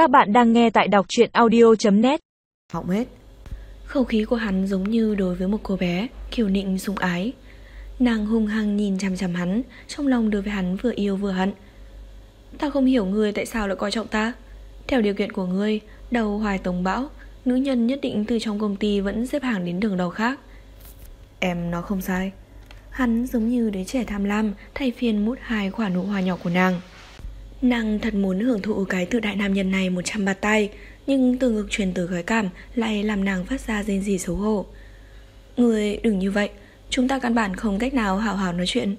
Các bạn đang nghe tại đọc truyện audio.net Họng hết. Không khí của hắn giống như đối với một cô bé, Kiều nịnh sủng ái. Nàng hung hăng nhìn chằm chằm hắn, Trong lòng đối với hắn vừa yêu vừa hận. Ta không hiểu ngươi tại sao lại coi trọng ta. Theo điều kiện của ngươi, Đầu hoài tống bão, Nữ nhân nhất định từ trong công ty vẫn xếp hàng đến đường đầu khác. Em nói không sai. Hắn giống như đứa trẻ tham lam, Thay phiên mút hai quả nụ hoa nhỏ của nàng. Nàng thật muốn hưởng thụ cái tự đại nam nhân này 100 bạt tay, Nhưng từ ngực truyền từ gói cảm Lại làm nàng phát ra rên rỉ xấu hổ. Người đừng như vậy, Chúng ta căn bản không cách nào hảo hảo nói chuyện.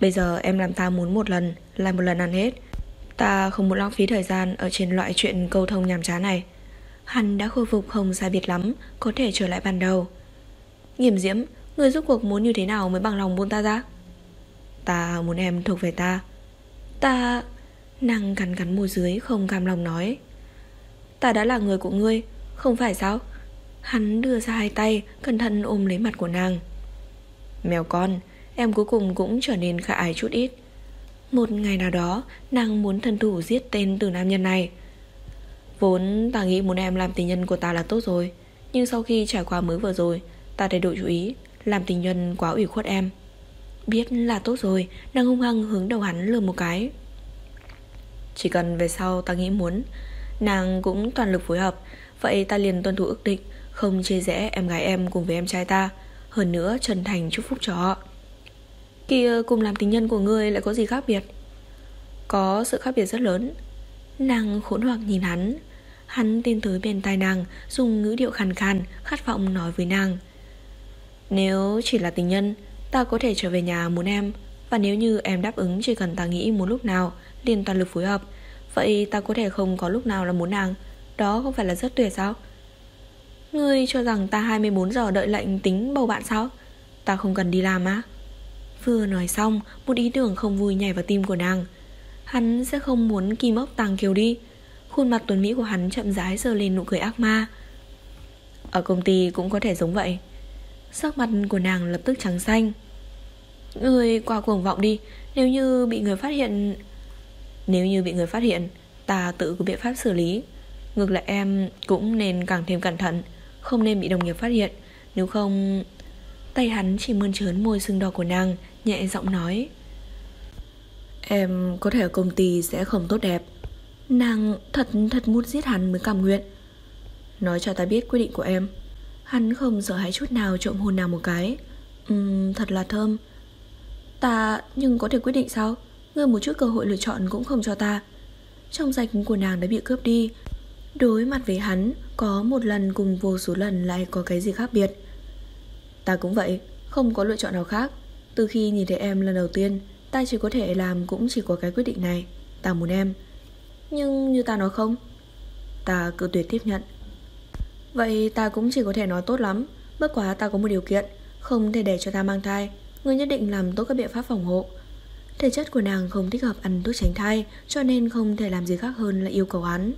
Bây giờ em làm ta muốn một lần, Lại một lần ăn hết. Ta không muốn lãng phí thời gian Ở trên loại chuyện câu thông nhàm chán này. Hắn đã khôi phục không sai biệt lắm, Có thể trở lại ban đầu. Nghiêm diễm, Người giúp cuộc muốn như thế nào mới bằng lòng buông ta ra? Ta muốn em thuộc về ta. Ta Nàng gắn gắn môi dưới, không cam lòng nói. Ta đã là người của ngươi, Không phải sao? Hắn đưa ra hai tay, Cẩn thận ôm lấy mặt của nàng. Mèo con, Em cuối cùng cũng trở nên khả ái chút ít. Một ngày nào đó, Nàng muốn thân thủ giết tên từ nam nhân này. Vốn ta nghĩ muốn em làm tình nhân của ta là tốt rồi, Nhưng sau khi trải qua mới vừa rồi, Ta thay đổi chú ý, Làm tình nhân quá ủy khuất em. Biết là tốt rồi, Nàng hung hăng hướng đầu hắn lừa một cái chỉ cần về sau ta nghĩ muốn. Nàng cũng toàn lực phối hợp. Vậy ta liền tuân thủ ước định, Không chia rẽ em gái em cùng với em trai ta. Hơn nữa chân thành chúc phúc cho họ. Kia cùng làm tình nhân của ngươi lại có gì khác biệt? Có sự khác biệt rất lớn. Nàng khốn hoặc nhìn hắn. Hắn tiến tới bên tai nàng, Dùng ngữ điệu khàn khàn, Khát vọng nói với nàng. Nếu chỉ là tình nhân, Ta có thể trở về nhà muốn em. Và nếu như em đáp ứng, chỉ cần ta nghĩ muốn lúc nào, liền toàn lực phối hợp. Vậy ta có thể không có lúc nào là muốn nàng. Đó không phải là rất tuyệt sao? Ngươi cho rằng ta 24 giờ đợi lệnh tính bầu bạn sao? Ta không cần đi làm á. Vừa nói xong, Một ý tưởng không vui nhảy vào tim của nàng. Hắn sẽ không muốn kim ốc tàng kiều đi. Khuôn mặt tuấn Mỹ của hắn chậm rãi sờ lên nụ cười ác ma. Ở công ty cũng có thể giống vậy. Sắc mặt của nàng lập tức trắng xanh. Người qua cuồng vọng đi. Nếu như bị người phát hiện nếu như bị người phát hiện Ta tự có biện pháp xử lý. Ngược lại em cũng nên càng thêm cẩn thận Không nên bị đồng nghiệp phát hiện. Nếu không Tay hắn chỉ mơn trớn môi sưng đỏ của nàng Nhẹ giọng nói. Em có thể ở công ty sẽ không tốt đẹp. Nàng thật thật muốn giết hắn mới cảm nguyện. Nói cho ta biết quyết định của em. Hắn không sợ hãi chút nào trộm hôn nàng một cái. Ừm, thật là thơm. Ta nhưng có thể quyết định sao? Ngươi một chút cơ hội lựa chọn cũng không cho ta. Trong sạch của nàng đã bị cướp đi. Đối mặt với hắn, Có một lần cùng vô số lần lại có cái gì khác biệt? Ta cũng vậy, Không có lựa chọn nào khác. Từ khi nhìn thấy em lần đầu tiên, Ta chỉ có thể làm cũng chỉ có cái quyết định này. Ta muốn em. Nhưng như ta nói không? Ta cứ tuyệt tiếp nhận. Vậy ta cũng chỉ có thể nói tốt lắm. Bất quá ta có một điều kiện, Không thể để cho ta mang thai người nhất định làm tốt các biện pháp phòng hộ. Thể chất của nàng không thích hợp ăn thuốc tránh thai, Cho nên không thể làm gì khác hơn là yêu cầu hắn.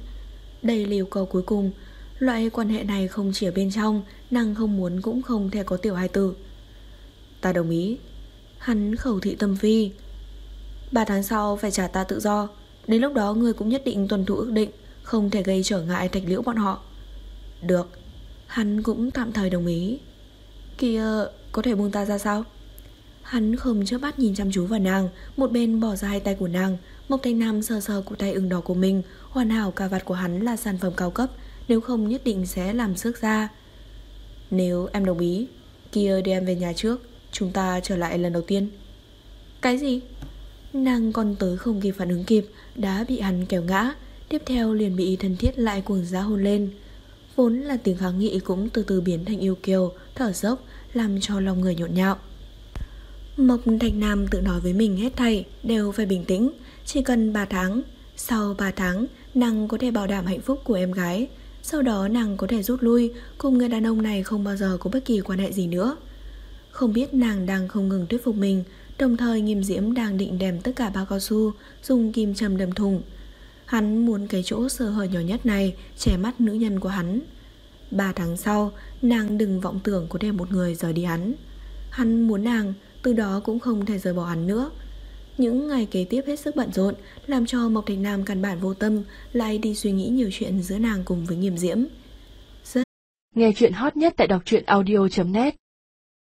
Đây là yêu cầu cuối cùng. Loại quan hệ này không chỉ ở bên trong, Nàng không muốn cũng không thể có tiểu hai tử. Ta đồng ý. Hắn khẩu thị tâm phi. Ba tháng sau phải trả ta tự do. Đến lúc đó người cũng nhất định tuân thủ ước định, Không thể gây trở ngại thạch liễu bọn họ. Được. Hắn cũng tạm thời đồng ý. Kìa có thể buông ta ra sao? Hắn không chớp mắt nhìn chăm chú vào nàng, Một bên bỏ ra hai tay của nàng Mộc Thanh Nam sờ sờ cụ tay ửng đỏ của mình. Hoàn hảo cà vạt của hắn là sản phẩm cao cấp, Nếu không nhất định sẽ làm sức ra Nếu em đồng ý, Kia đem em về nhà trước, Chúng ta trở lại lần đầu tiên. Cái gì? Nàng còn tới không kịp phản ứng kịp, Đã bị hắn kéo ngã, Tiếp theo liền bị thân thiết lại cuồng giá hôn lên. Vốn là tiếng kháng nghị cũng từ từ biến thành yêu kiều, Thở dốc, Làm cho lòng người nhộn nhạo. Mộc Thạch Nam tự nói với mình hết thảy đều phải bình tĩnh, chỉ cần 3 tháng. Sau 3 tháng, nàng có thể bảo đảm hạnh phúc của em gái. Sau đó nàng có thể rút lui, cùng người đàn ông này không bao giờ có bất kỳ quan hệ gì nữa. Không biết nàng đang không ngừng thuyết phục mình, đồng thời nghiêm diễm đang định đem tất cả bao cao su, dùng kim châm đâm thùng. Hắn muốn cái chỗ sơ hở nhỏ nhất này che mắt nữ nhân của hắn. Ba tháng sau, nàng đừng vọng tưởng có thể một người rời đi hắn. Hắn muốn nàng từ đó cũng không thể rời bỏ hắn nữa. Những ngày kế tiếp hết sức bận rộn, Làm cho Mộc Thành Nam căn bản vô tâm, Lại đi suy nghĩ nhiều chuyện giữa nàng cùng với nghiêm diễm. Nghe chuyện hot nhất tại đọc truyện audio.net